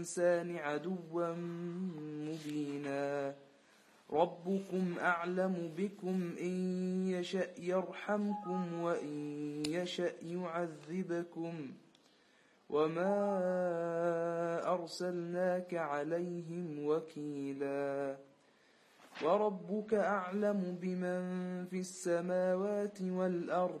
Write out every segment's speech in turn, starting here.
الإنسان عدوا مبينا. ربكم أعلم بكم إن يشأ يرحمكم وإن يشأ يعذبكم. وما أرسلناك عليهم وكيلا. وربك أعلم بمن في السماوات والأرض.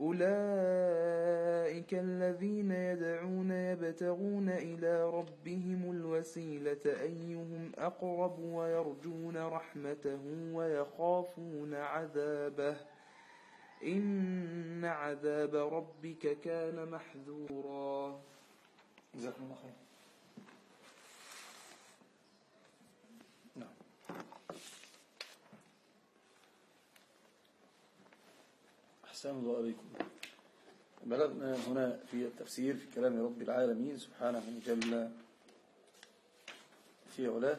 أولئك الذين يدعون يبتغون إلى ربهم الوسيلة أيهم أقرب ويرجون رحمته ويخافون عذابه. إن عذاب ربك كان محذورا. جزاكم الله خير. أحسن الله بلغنا هنا في التفسير في كلام رب العالمين سبحانه جل في علاه.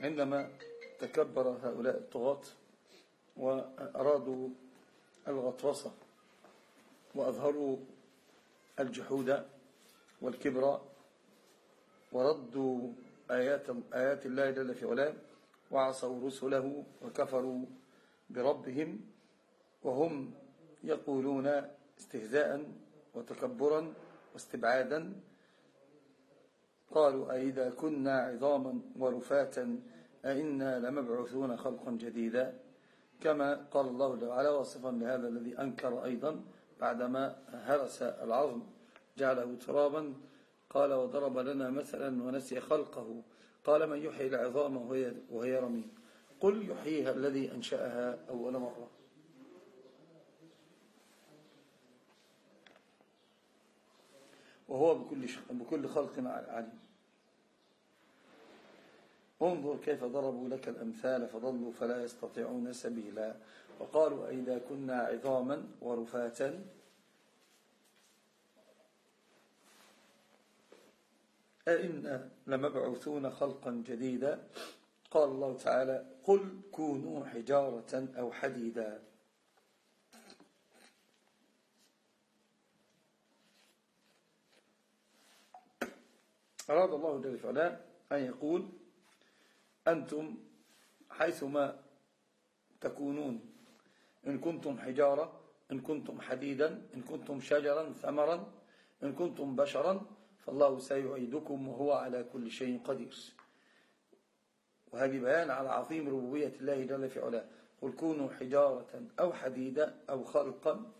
عندما تكبر هؤلاء الطغاة وأرادوا الغطرسة وأظهروا الجحود والكبر وردوا آيات, آيات الله جل في علاه وعصوا رسله وكفروا بربهم وهم يقولون استهزاء وتكبرا واستبعادا. قالوا أئذا كنا عظاما ورفاتا أئنا لمبعوثون خلقا جديدا. كما قال الله تعالى واصفا لهذا الذي أنكر أيضا بعدما هرس العظم جعله ترابا. قال وضرب لنا مثلا ونسي خلقه. قال من يحيي العظام وهي, وهي رميم. قل يحييها الذي أنشأها أول مرة. وهو بكل, بكل خلق عليم. انظر كيف ضربوا لك الأمثال فضلوا فلا يستطيعون سبيلا. وقالوا أئذا كنا عظاما ورفاتا أئنا لمبعوثون خلقا جديدا. قال الله تعالى قل كونوا حجارة أو حديدا. أراد الله جل وعلا أن يقول أنتم حيثما تكونون إن كنتم حجارة إن كنتم حديدا إن كنتم شجرا ثمرا إن كنتم بشرا فالله سيعيدكم وهو على كل شيء قدير. وهذه بيان على عظيم ربوبية الله جل في علاه. قل كونوا حجارة أو حديدا أو خلقا.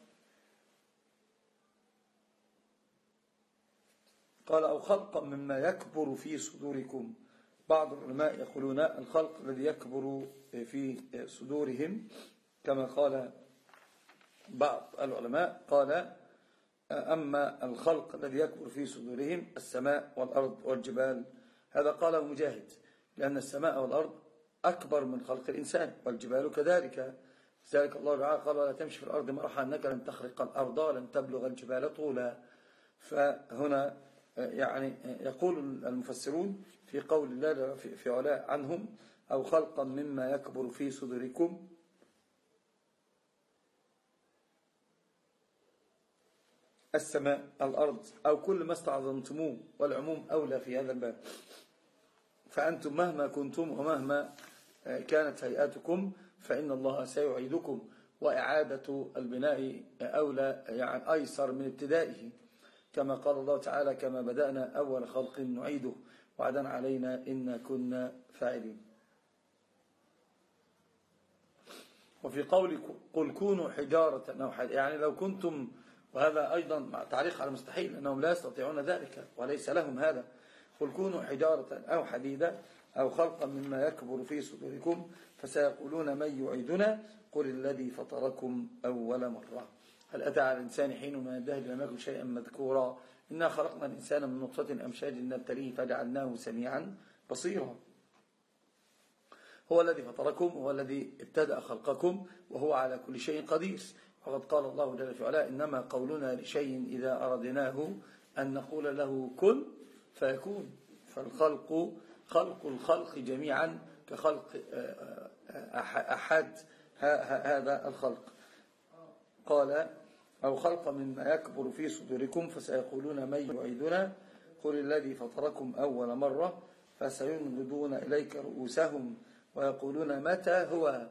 قال أو خلقا مما يكبر في صدوركم. بعض العلماء يقولون الخلق الذي يكبر في صدورهم كما قال بعض العلماء. قال أما الخلق الذي يكبر في صدورهم السماء والأرض والجبال. هذا قاله مجاهد لأن السماء والأرض أكبر من خلق الإنسان والجبال كذلك. ذلك الله تعالى قال ولا تمشي في الأرض مرحا أنك لن تخرق الأرض ولن تبلغ الجبال طولا. فهنا يعني يقول المفسرون في قول الله في علاء عنهم أو خلقا مما يكبر في صدوركم السماء الأرض أو كل ما استعظمتموه والعموم أولى في هذا الباب. فأنتم مهما كنتم ومهما كانت هيئاتكم فإن الله سيعيدكم. وإعادة البناء أولى يعني أيسر من ابتدائه. كما قال الله تعالى كما بدأنا أول خلق نعيده وعدا علينا إن كنا فاعلين وفي قول قل كونوا حجارة يعني لو كنتم وهذا أيضا تعليق على مستحيل أنهم لا يستطيعون ذلك وليس لهم هذا. قل كونوا حجارة أو حديدا أو خلقا مما يكبر في صدوركم فسيقولون من يعيدنا؟ قل الذي فطركم أول مرة. هل أتى على الإنسان حين ما الدهر لم يكن شيئا مذكورا؟ إنا خلقنا الإنسان من نطفة أمشاج نبتليه فجعلناه سميعا بصيرا. هو الذي فطركم هو الذي ابتدأ خلقكم وهو على كل شيء قدير. وقد قال الله جل في علاه إنما قولنا لشيء إذا أردناه أن نقول له كن فيكون. فالخلق خلق الخلق جميعا كخلق آه، آه، أحد هذا الخلق. قال أو خلق مما يكبر في صدوركم فسيقولون من يعيدنا؟ قل الذي فطركم أول مرة فسينغضون إليك رؤوسهم ويقولون متى هو؟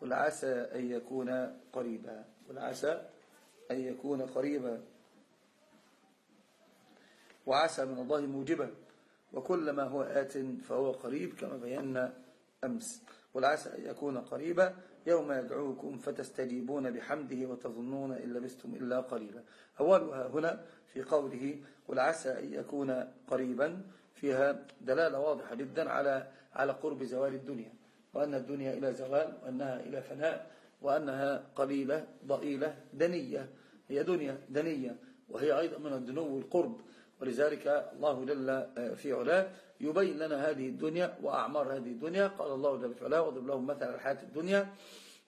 قل عسى أن يكون قريبا. قل عسى أن يكون قريبا. وعسى من الله موجبا. وكل ما هو آت فهو قريب كما بينا أمس. والعسى أن يكون قريبا يوم يدعوكم فتستجيبون بحمده وتظنون إن لبستم إلا قليلا أولها هنا في قوله والعسى أن يكون قريبا. فيها دلالة واضحة جدا على على قرب زوال الدنيا. وأن الدنيا إلى زوال وأنها إلى فناء. وأنها قليلة ضئيلة دنية هي دنيا دنية وهي أيضا من الدنو القرب ولذلك الله جل في علاه يبين لنا هذه الدنيا وأعمار هذه الدنيا. قال الله جل في علاه وضرب لهم مثل الحياة الدنيا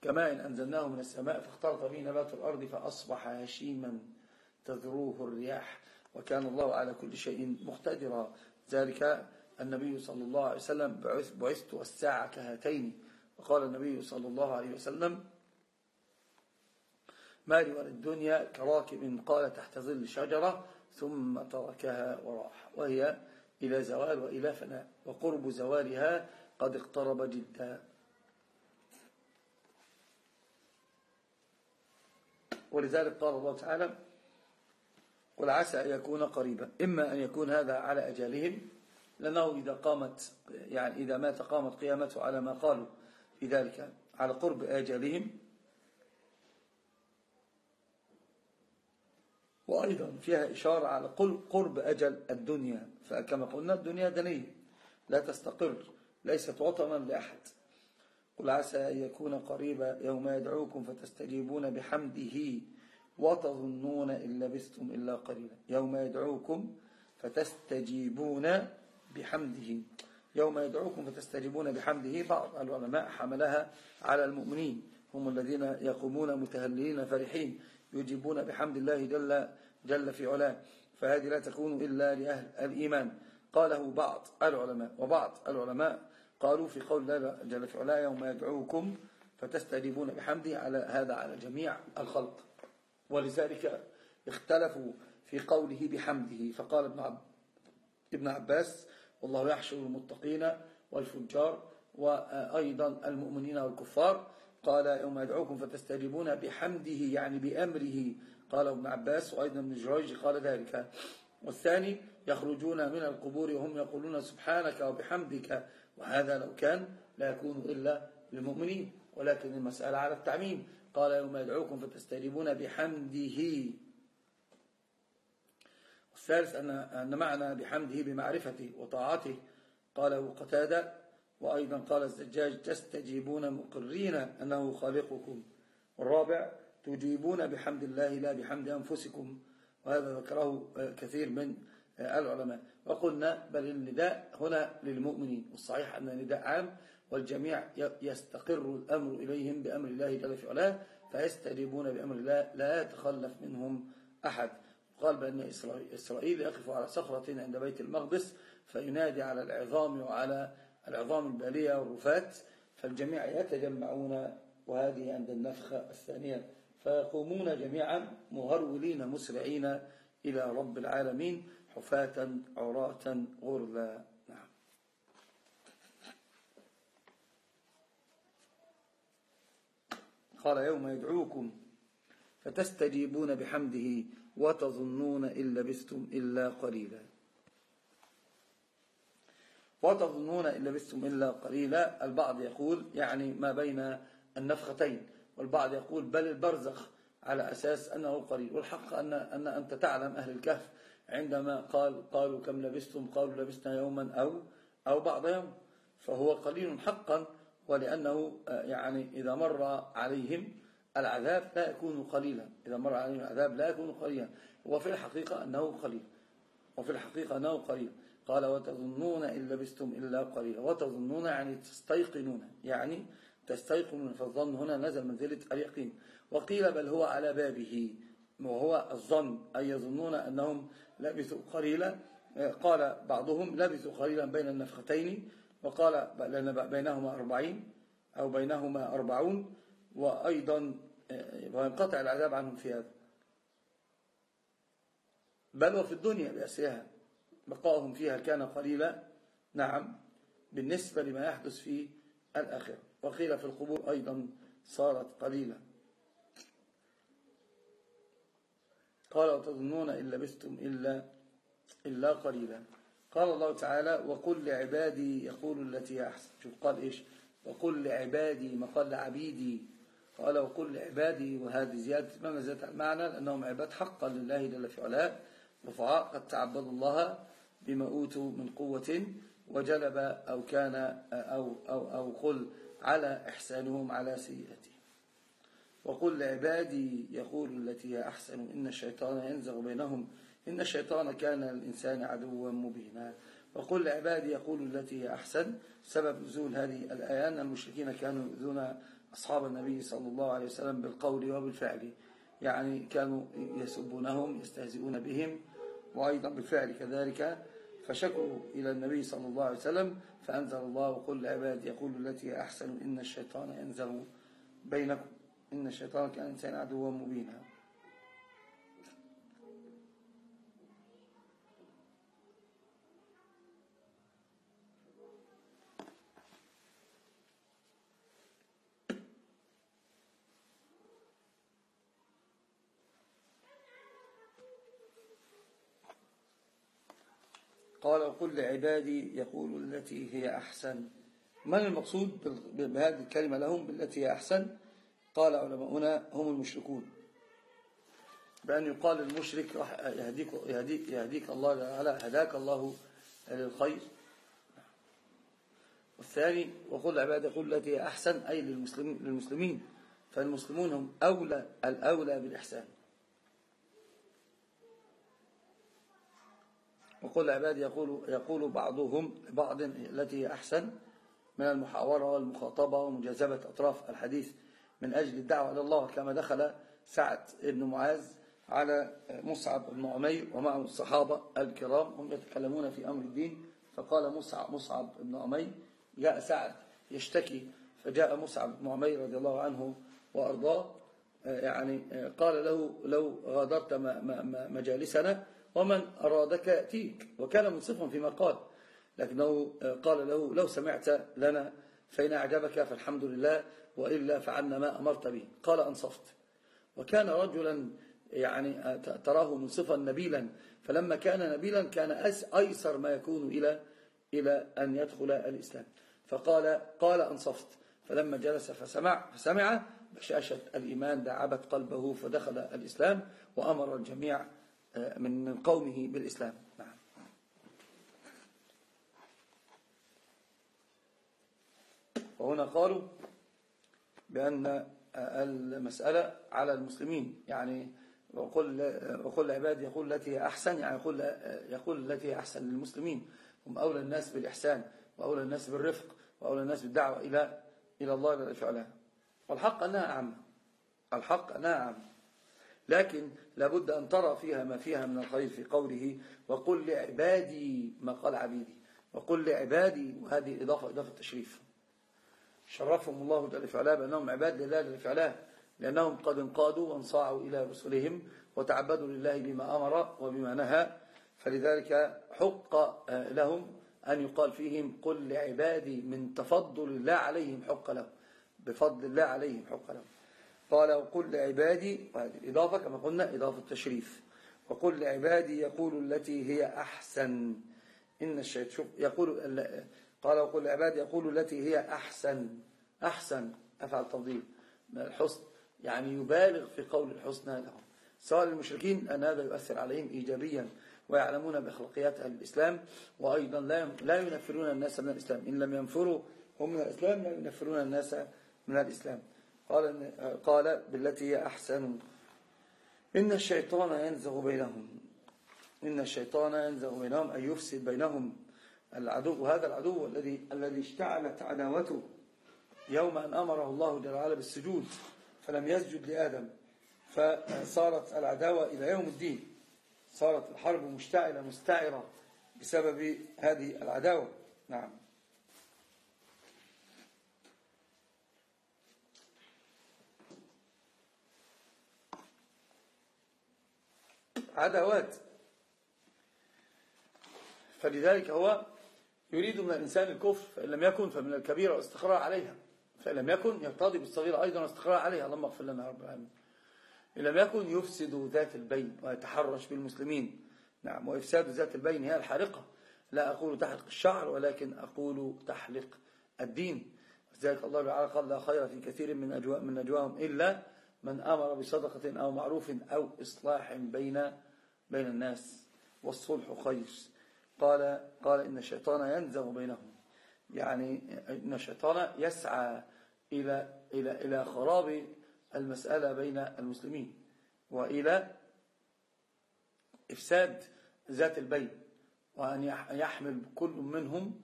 كما إن أنزلناه من السماء فاختلط به نبات الأرض فأصبح هشيما تذروه الرياح وكان الله على كل شيء مقتدرا. ذلك النبي صلى الله عليه وسلم بعثت والساعة كهاتين. وقال النبي صلى الله عليه وسلم مالي الدنيا كراكب قال تحت ظل شجرة ثم تركها وراح. وهي إلى زوال وإلى فناء وقرب زوالها قد اقترب جدا. ولذلك قال الله تعالى قل عسى أن يكون قريبا. إما أن يكون هذا على أجالهم لأنه إذا قامت يعني إذا مات قامت قيامته على ما قالوا. في ذلك على قرب أجالهم وأيضا فيها إشارة على قرب أجل الدنيا. فكما قلنا الدنيا دنية لا تستقر ليست وطنا لأحد. قل عسى أن يكون قريبا يوم يدعوكم فتستجيبون بحمده. وتظنون إن لبثتم إلا قليلا. يوم يدعوكم فتستجيبون بحمده. يوم يدعوكم فتستجيبون بحمده. بعض العلماء حملها على المؤمنين. هم الذين يقومون متهللين فرحين. يجيبون بحمد الله جل, جل في علاه. فهذه لا تكون إلا لأهل الإيمان. قاله بعض العلماء وبعض العلماء قالوا في قول الله جل في علاه يوم يدعوكم فتستجيبون بحمده على هذا على جميع الخلق. ولذلك اختلفوا في قوله بحمده. فقال ابن, عب ابن عباس والله يحشر المتقين والفجار وأيضا المؤمنين والكفار. قال يوم يدعوكم فتستجيبون بحمده يعني بأمره. قال ابن عباس وأيضا ابن جريج قال ذلك. والثاني يخرجون من القبور وهم يقولون سبحانك وبحمدك. وهذا لو كان لا يكون إلا للمؤمنين ولكن المسألة على التعميم. قال يوم يدعوكم فتستجيبون بحمده. والثالث أن معنى بحمده بمعرفته وطاعته. قاله قتادة وأيضا قال الزجاج تستجيبون مقرين أنه خالقكم. والرابع تجيبون بحمد الله لا بحمد أنفسكم. وهذا ذكره كثير من العلماء. وقلنا بل النداء هنا للمؤمنين. والصحيح أن النداء عام والجميع يستقر الأمر إليهم بأمر الله جل في علاه فيستجيبون بأمر الله لا يتخلف منهم أحد. قال بأن إسرائيل يقف على صخرة عند بيت المقدس فينادي على العظام وعلى العظام البالية والرفات فالجميع يتجمعون وهذه عند النفخة الثانية فيقومون جميعا مهرولين مسرعين إلى رب العالمين حفاة عراة غرلا نعم. قال يوم يدعوكم فتستجيبون بحمده وتظنون إن لبثتم إلا قليلا. وتظنون إن لبثتم إلا قليلا. البعض يقول يعني ما بين النفختين. والبعض يقول بل البرزخ على أساس أنه قليل. والحق أن, أن أنت تعلم أهل الكهف عندما قال قالوا كم لبستم قالوا لبسنا يوما أو أو بعض يوم. فهو قليل حقا ولأنه يعني إذا مر عليهم العذاب لا يكون قليلا. إذا مر عليهم العذاب لا يكون قليلا. وفي الحقيقة أنه قليل. وفي الحقيقة أنه قليل. قال وتظنون إن لبستم إلا قليلا. وتظنون يعني تستيقنون. يعني تستيقنون. فالظن هنا نزل منزلة اليقين. وقيل بل هو على بابه. وهو الظن. أي يظنون أنهم لبثوا قليلا. قال بعضهم لبثوا قليلا بين النفختين. وقال لأن بينهما أربعين أو بينهما أربعون. وأيضا وينقطع العذاب عنهم في هذا. بل وفي الدنيا بأسرها بقاؤهم فيها كان قليلا. نعم بالنسبة لما يحدث في الآخرة وقيل في القبور أيضا صارت قليلا. قال وتظنون إن لبثتم إلا, إلا قليلا. قال الله تعالى وقل لعبادي يقول التي أحسن. شوف قال إيش؟ وقل لعبادي ما قال لعبيدي قال وقل لعبادي وهذه زيادة. ما زادت المعنى لأنهم عباد حقا لله جل في علاه. رفعاء قد تعبدوا الله بما أوتوا من قوة وجلب أو كان أو, أو, أو قل على إحسانهم على سيئته وقل لعبادي يقول التي هي أحسن إن الشيطان ينزغ بينهم إن الشيطان كان للإنسان عدوا مبينا. وقل لعبادي يقول التي هي أحسن سبب نزول هذه الآية أن المشركين كانوا يؤذون أصحاب النبي صلى الله عليه وسلم بالقول وبالفعل. يعني كانوا يسبونهم يستهزئون بهم وأيضا بالفعل كذلك. فشكوا إلى النبي صلى الله عليه وسلم فأنزل الله وقل لعبادي يقول التي أحسن إن الشيطان ينزغ بينكم إن الشيطان كان إنسان عدوا مبينا. قال وقل لعبادي يقول التي هي أحسن. من المقصود بهذه الكلمة لهم بالتي هي أحسن؟ قال علماؤنا هم المشركون. بأن يقال المشرك يهديك, يهديك, يهديك الله تعالى هداك الله للخير. والثاني وقل عبادي يقول التي هي أحسن أي للمسلمين, للمسلمين. فالمسلمون هم أولى الأولى بالإحسان. وقل عبادي يقول, يقول بعضهم لبعض التي هي أحسن من المحاورة والمخاطبة ومجاذبة أطراف الحديث من أجل الدعوة إلى الله. كما دخل سعد بن معاذ على مصعب بن عمير ومعه الصحابة الكرام هم يتكلمون في أمر الدين. فقال مصعب, مصعب بن عمير جاء سعد يشتكي. فجاء مصعب بن عمير رضي الله عنه وأرضاه. يعني قال له لو غادرت مجالسنا ومن أرادك يأتيك وكان منصفا فيما قال لكنه قال له لو سمعت لنا فإن أعجبك فالحمد لله وإلا فعلنا ما أمرت به. قال أنصفت. وكان رجلا يعني تراه منصفا نبيلا فلما كان نبيلا كان أيسر ما يكون إلى إلى أن يدخل الإسلام. فقال قال أنصفت. فلما جلس فسمع فسمع بشاشة الإيمان دعبت قلبه فدخل الإسلام وأمر الجميع من قومه بالإسلام. نعم. وهنا قالوا بأن المسألة على المسلمين يعني وقل, وقل عباد يقول التي هي أحسن يعني يقول, يقول التي هي أحسن للمسلمين. هم أولى الناس بالإحسان وأولى الناس بالرفق وأولى الناس بالدعوة إلى إلى الله بالفعلها والحق أنها أعم. الحق أنها أعم. لكن لابد أن ترى فيها ما فيها من الخير في قوله وقل لعبادي ما قال عبيدي. وقل لعبادي وهذه إضافة إضافة تشريف. شرفهم الله جل فعلا بأنهم عباد لله جل فعلا لأنهم قد انقادوا وانصاعوا إلى رسلهم وتعبدوا لله بما أمر وبما نهى. فلذلك حق لهم أن يقال فيهم قل لعبادي من تفضل الله عليهم حق لهم. بفضل الله عليهم حق لهم. قال وقل لعبادي وهذه الإضافة كما قلنا إضافة تشريف وقل لعبادي يقول التي هي أحسن. إن الشيطان يقول قال وقل لعبادي يقول التي هي أحسن. أحسن أفعل تفضيل. الحسن يعني يبالغ في قول الحسنى لهم سواء المشركين أن هذا يؤثر عليهم إيجابيا ويعلمون بأخلاقيات أهل الإسلام وأيضا لا لا ينفرون الناس من الإسلام. إن لم ينفروا هم من الإسلام لا ينفرون الناس من الإسلام. قال, قال بالتي هي أحسن. إن الشيطان ينزغ بينهم. إن الشيطان ينزغ بينهم أن يفسد بينهم. العدو وهذا العدو الذي الذي اشتعلت عداوته يوم أن أمره الله جل وعلا بالسجود فلم يسجد لآدم. فصارت العداوة إلى يوم الدين. صارت الحرب مشتعلة مستعرة بسبب هذه العداوة. نعم. عداوات فلذلك هو يريد من الإنسان الكفر فإن لم يكن فمن الكبيرة والاستقرار عليها. فإن لم يكن يقتضي بالصغيرة أيضا والاستقرار عليها. اللهم اغفر لنا رب العالمين. إن لم يكن يفسد ذات البين ويتحرش بالمسلمين. نعم وإفساد ذات البين هي الحارقة. لا أقول تحلق الشعر ولكن أقول تحلق الدين. لذلك الله تعالى قال لا خير في كثير من أجواء من نجواهم إلا من أمر بصدقة أو معروف أو إصلاح بين بين الناس والصلح خير. قال قال إن الشيطان ينزغ بينهم. يعني إن الشيطان يسعى إلى إلى إلى خراب المسألة بين المسلمين وإلى إفساد ذات البين وأن يحمل كل منهم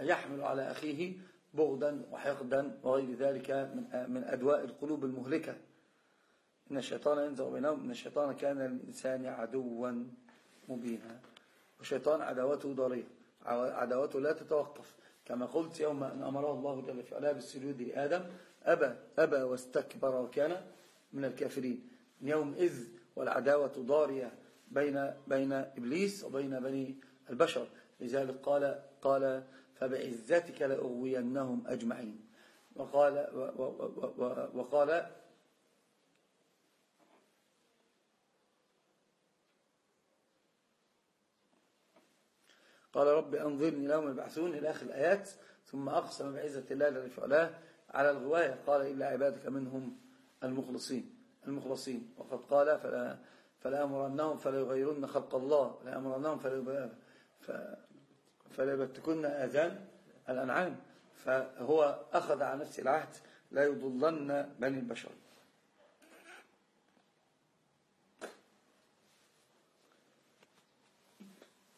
يحمل على أخيه بغضا وحقدا وغير ذلك من أدواء القلوب المهلكة. إن الشيطان ينزغ بينهم إن الشيطان كان للإنسان عدوا مبينا. والشيطان عداوته ضارية عداوته لا تتوقف. كما قلت يوم أن أمره الله جل في علاه بالسجود لآدم أبى أبى واستكبر وكان من الكافرين. يوم إذ والعداوة ضارية بين بين إبليس وبين بني البشر. لذلك قال قال فبعزتك لأغوينهم أجمعين. وقال وقال قال رب أنظرني لهم يبعثون إلى آخر الآيات ثم أقسم بعزة الله الذي فعلاه على الغواية. قال إلا عبادك منهم المخلصين. المخلصين. وقد قال فلا فلا أمرنهم فلا يغيرن خلق الله. لا أمرنهم فلا فلا يبتكن آذان الأنعام. فهو أخذ على نفسه العهد لا يضلن بني البشر.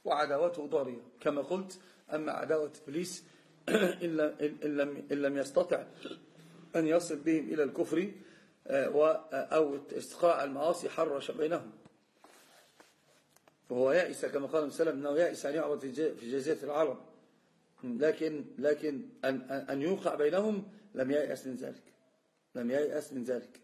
وعداوته ضارية. كما قلت أما عداوة إبليس إن لم يستطع أن يصل بهم إلى الكفر آه، أو استقاع المعاصي حرش بينهم. وهو يائس كما قال وسلم أنه يائس أن يعبد في جزيرة العرب. لكن لكن أن, أن يوقع بينهم لم ييأس من ذلك. لم ييأس من ذلك.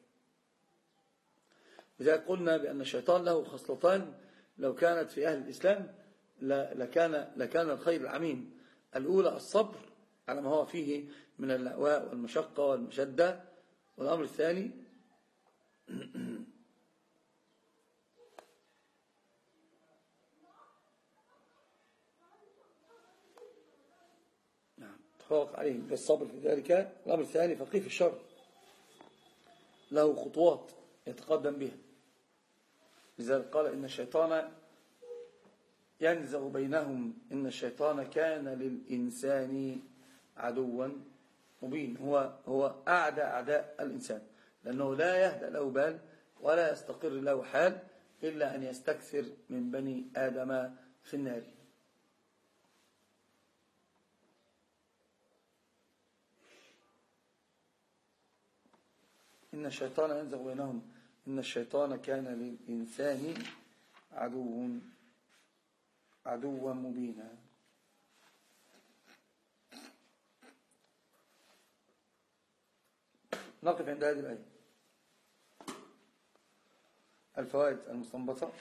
لذلك قلنا بأن الشيطان له خصلتان لو كانت في أهل الإسلام لكان, لكان الخير العميم الأولى الصبر على ما هو فيه من اللأواء والمشقة والمشدة. والأمر الثاني نعم تفوق عليهم بالصبر في ذلك. الأمر الثاني فقيه في الشر. له خطوات يتقدم بها. لذلك قال إن الشيطان ينزغ بينهم إن الشيطان كان للإنسان عدوا مبين. هو هو أعدى أعداء الإنسان لأنه لا يهدأ له بال ولا يستقر له حال إلا أن يستكثر من بني آدم في النار. إن الشيطان ينزغ بينهم إن الشيطان كان للإنسان عدو. عدوا مبينا. نقف عند هذه الآية. الفوائد المستنبطة.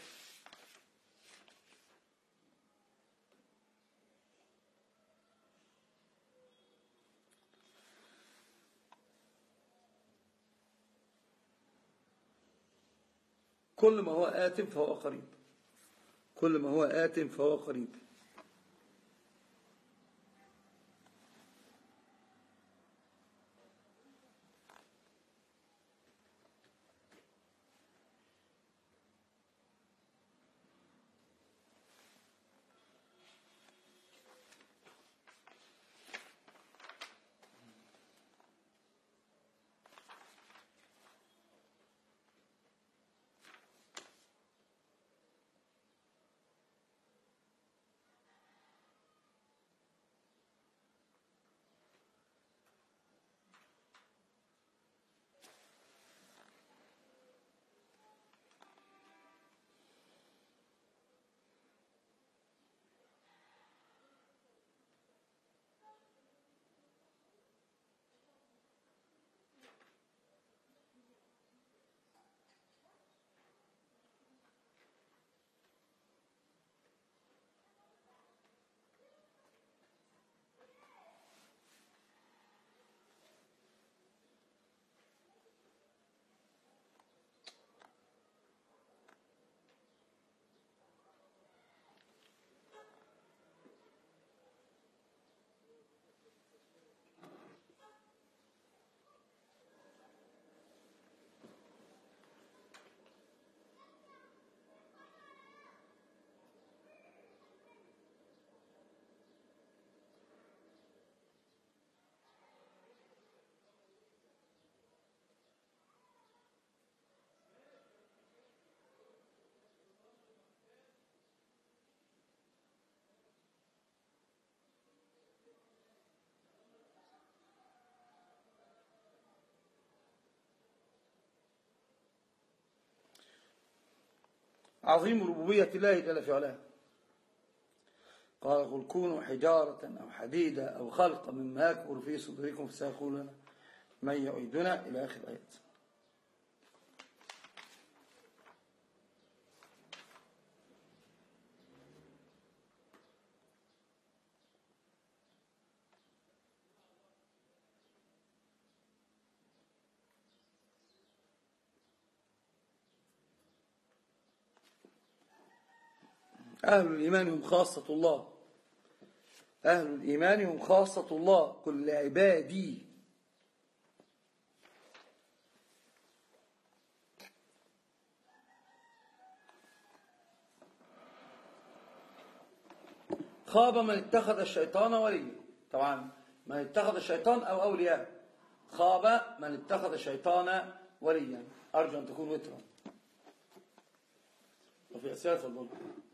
كل ما هو آت فهو قريب. كل ما هو آت فهو قريب. عظيم ربوبية الله جل في علاه. قال قل كونوا حجارة أو حديدة أو خلقا مما يكبر في صدوركم فسيقولون من يعيدنا إلى آخر الآيات أهل الإيمان هم خاصة الله. أهل الإيمان هم خاصة الله. كل عبادي. خاب من اتخذ الشيطان وليا. طبعا من اتخذ الشيطان أو أولياء. خاب من اتخذ الشيطان وليا. أرجو أن تكون وترا. وفي أسئلة الظلم